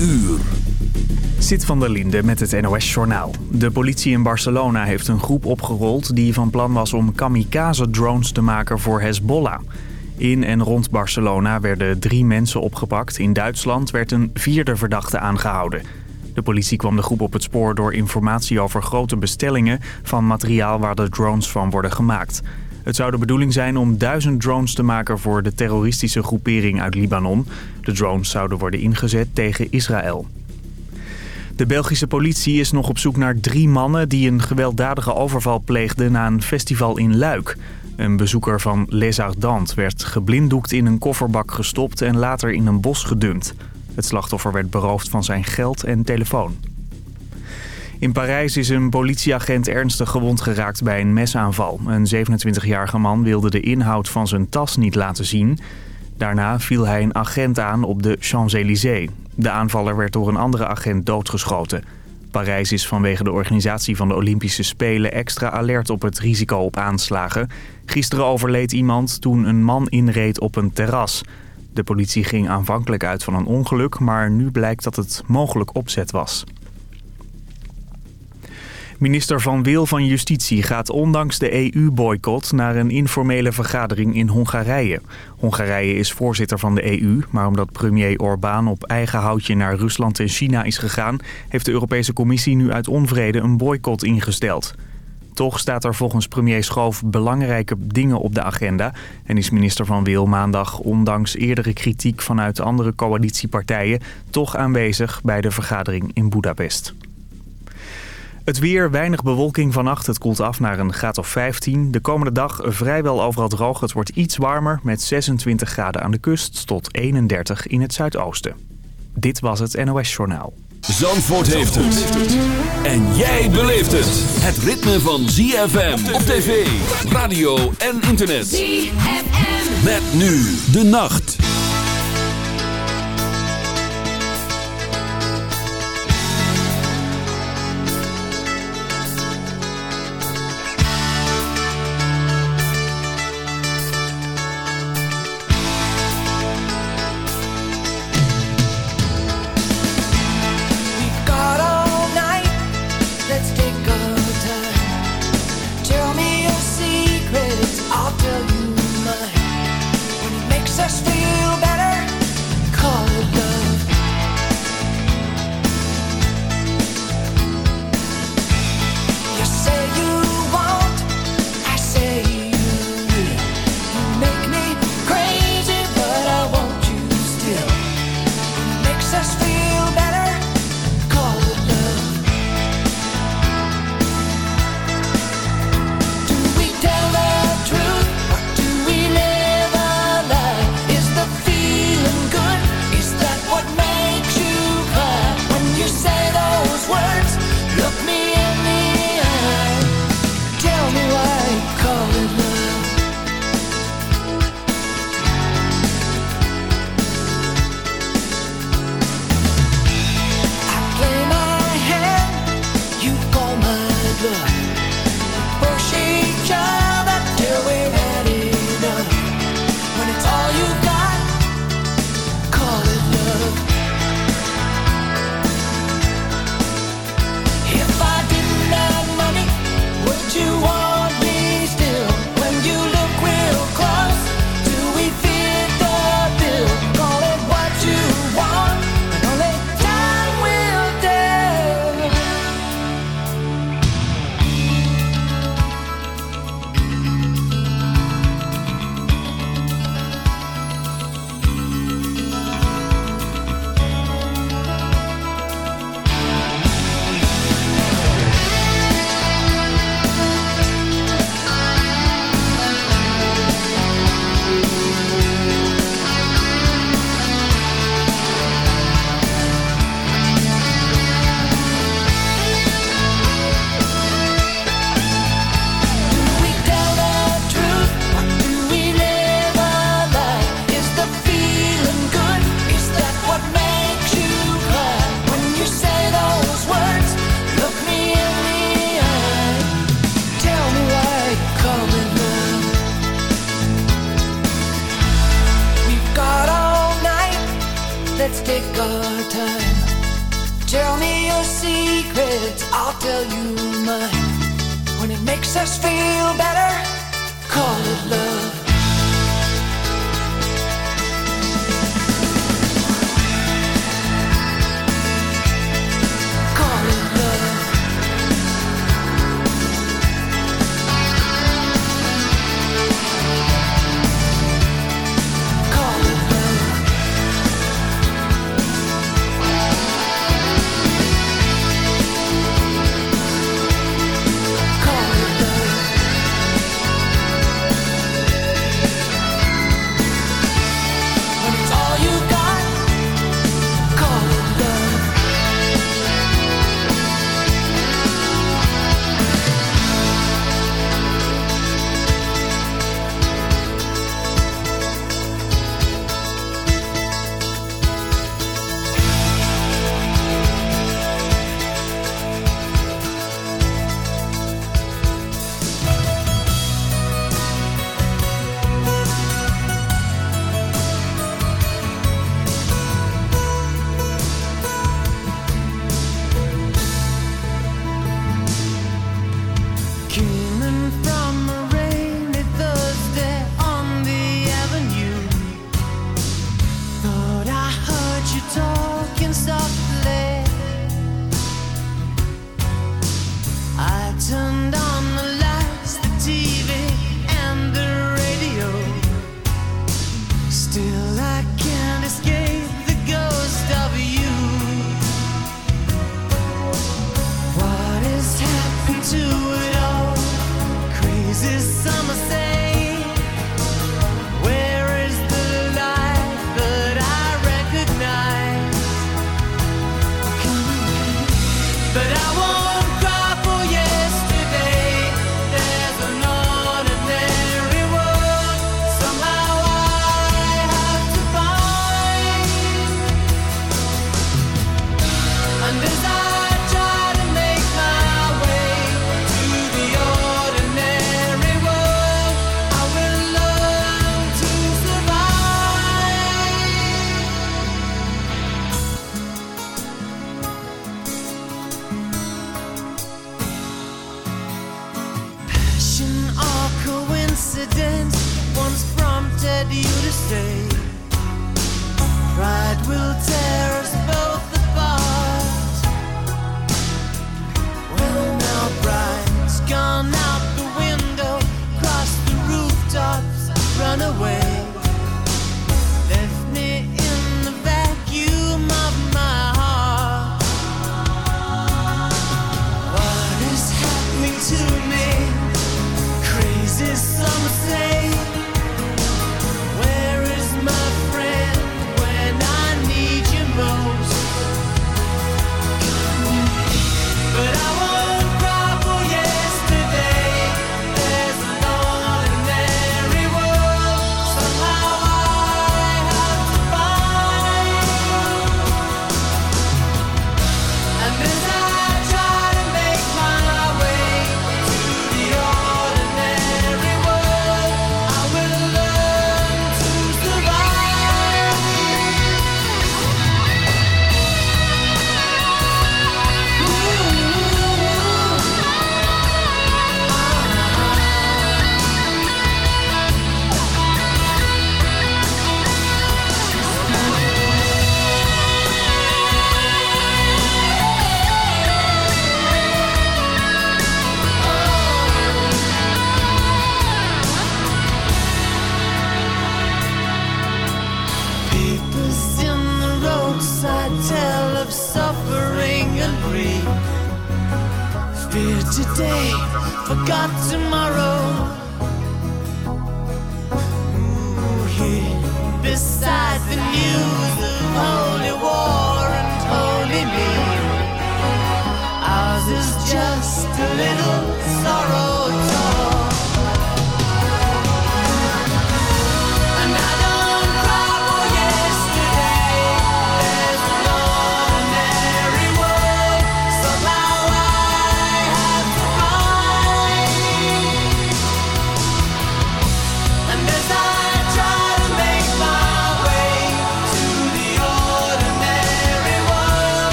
uur. Zit van der Linde met het NOS-journaal. De politie in Barcelona heeft een groep opgerold die van plan was om kamikaze-drones te maken voor Hezbollah. In en rond Barcelona werden drie mensen opgepakt. In Duitsland werd een vierde verdachte aangehouden. De politie kwam de groep op het spoor door informatie over grote bestellingen van materiaal waar de drones van worden gemaakt. Het zou de bedoeling zijn om duizend drones te maken voor de terroristische groepering uit Libanon. De drones zouden worden ingezet tegen Israël. De Belgische politie is nog op zoek naar drie mannen die een gewelddadige overval pleegden na een festival in Luik. Een bezoeker van Les Ardentes werd geblinddoekt in een kofferbak gestopt en later in een bos gedumpt. Het slachtoffer werd beroofd van zijn geld en telefoon. In Parijs is een politieagent ernstig gewond geraakt bij een mesaanval. Een 27-jarige man wilde de inhoud van zijn tas niet laten zien. Daarna viel hij een agent aan op de Champs-Élysées. De aanvaller werd door een andere agent doodgeschoten. Parijs is vanwege de organisatie van de Olympische Spelen extra alert op het risico op aanslagen. Gisteren overleed iemand toen een man inreed op een terras. De politie ging aanvankelijk uit van een ongeluk, maar nu blijkt dat het mogelijk opzet was. Minister Van Wil van Justitie gaat ondanks de EU-boycott naar een informele vergadering in Hongarije. Hongarije is voorzitter van de EU, maar omdat premier Orbán op eigen houtje naar Rusland en China is gegaan... heeft de Europese Commissie nu uit onvrede een boycott ingesteld. Toch staat er volgens premier Schoof belangrijke dingen op de agenda... en is minister Van Wil maandag, ondanks eerdere kritiek vanuit andere coalitiepartijen... toch aanwezig bij de vergadering in Budapest. Het weer, weinig bewolking vannacht. Het koelt af naar een graad of 15. De komende dag vrijwel overal droog. Het wordt iets warmer met 26 graden aan de kust tot 31 in het zuidoosten. Dit was het NOS Journaal. Zandvoort heeft het. En jij beleeft het. Het ritme van ZFM op tv, radio en internet. ZFM. Met nu de nacht. say pride will tear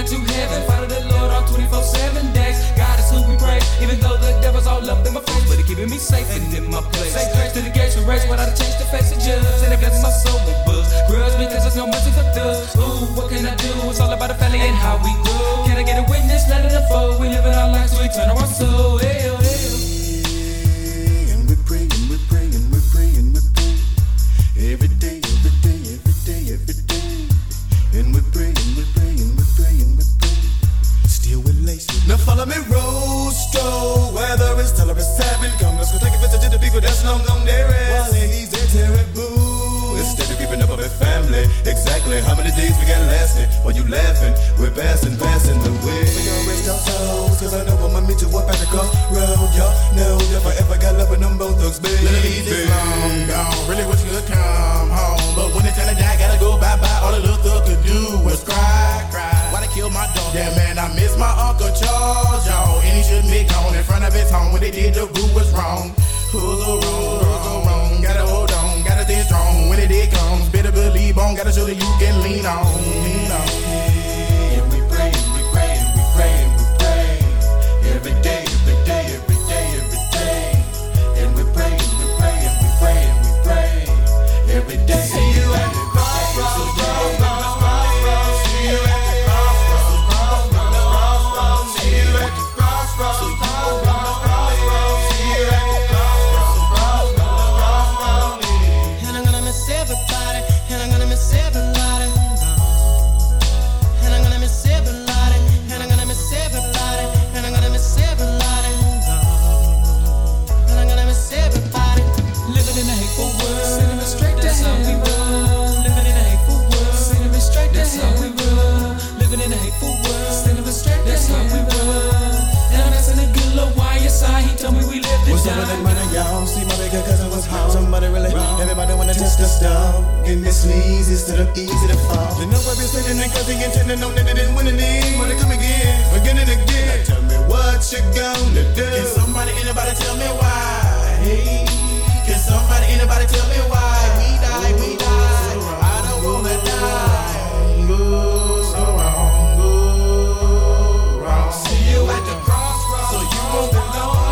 to heaven. Follow the Lord all 24 7 days. God is who we praise. Even though the devil's all up in my face, but he's keeping me safe and in my place. Say grace to the gates of race, but I change the face of judge. And it bless my soul with books. Grudge because there's no mercy for thugs. Ooh, what can I do? It's all about the family and how we grow. to touch the stone. And this leads is to them easy to fall. You know I've been sitting and cause the intended know that it didn't win any. Wanna come again, again and again. Now tell me what you gonna do. Can somebody, anybody tell me why? Hey. Can somebody, anybody tell me why? We die, we die. I don't wanna die. Go so wrong, go wrong. See you at the crossroads, so you won't be lonely.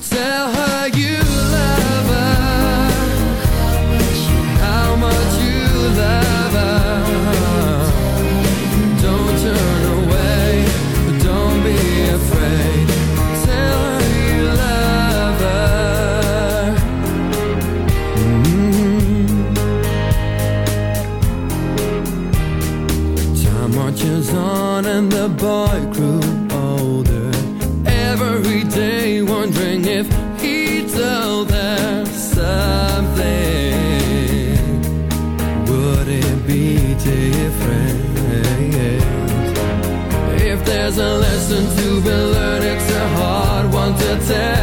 Yeah.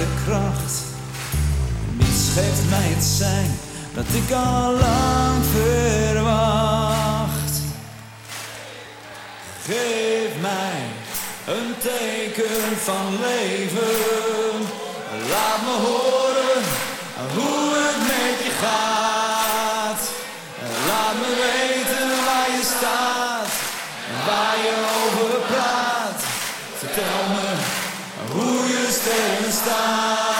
de kracht. Niets geeft mij het zijn dat ik al lang verwacht. Geef mij een teken van leven. Laat me horen hoe het met je gaat. Laat me weten waar je staat waar je over praat. Vertel me. Mr.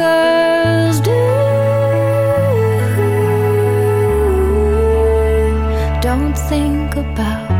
girls do. Don't think about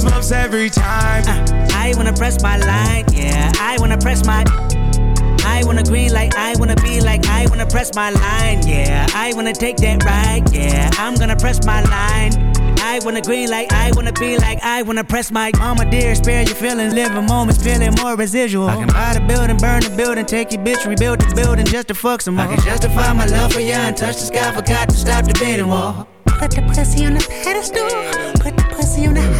I goosebumps every time. Uh, I wanna press my line, yeah. I wanna press my. I wanna green like I wanna be like I wanna press my line, yeah. I wanna take that ride, yeah. I'm gonna press my line. I wanna green like I wanna be like I wanna press my mama dear, spare your feelings, live in moments, feeling more residual. I can buy the building, burn the building, take your bitch, rebuild the building just to fuck some more. I can justify my love for you and touch the sky, forgot to stop the beating wall. Put the pussy on the pedestal. Put the pussy on the high horse.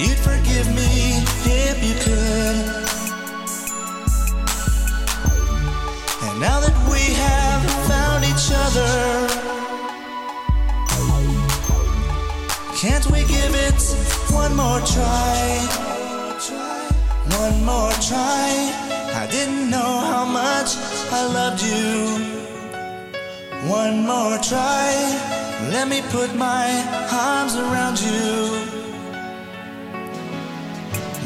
you'd forgive me if you could. And now that we have found each other, can't we give it one more try? One more try. I didn't know how much I loved you. One more try. Let me put my arms around you.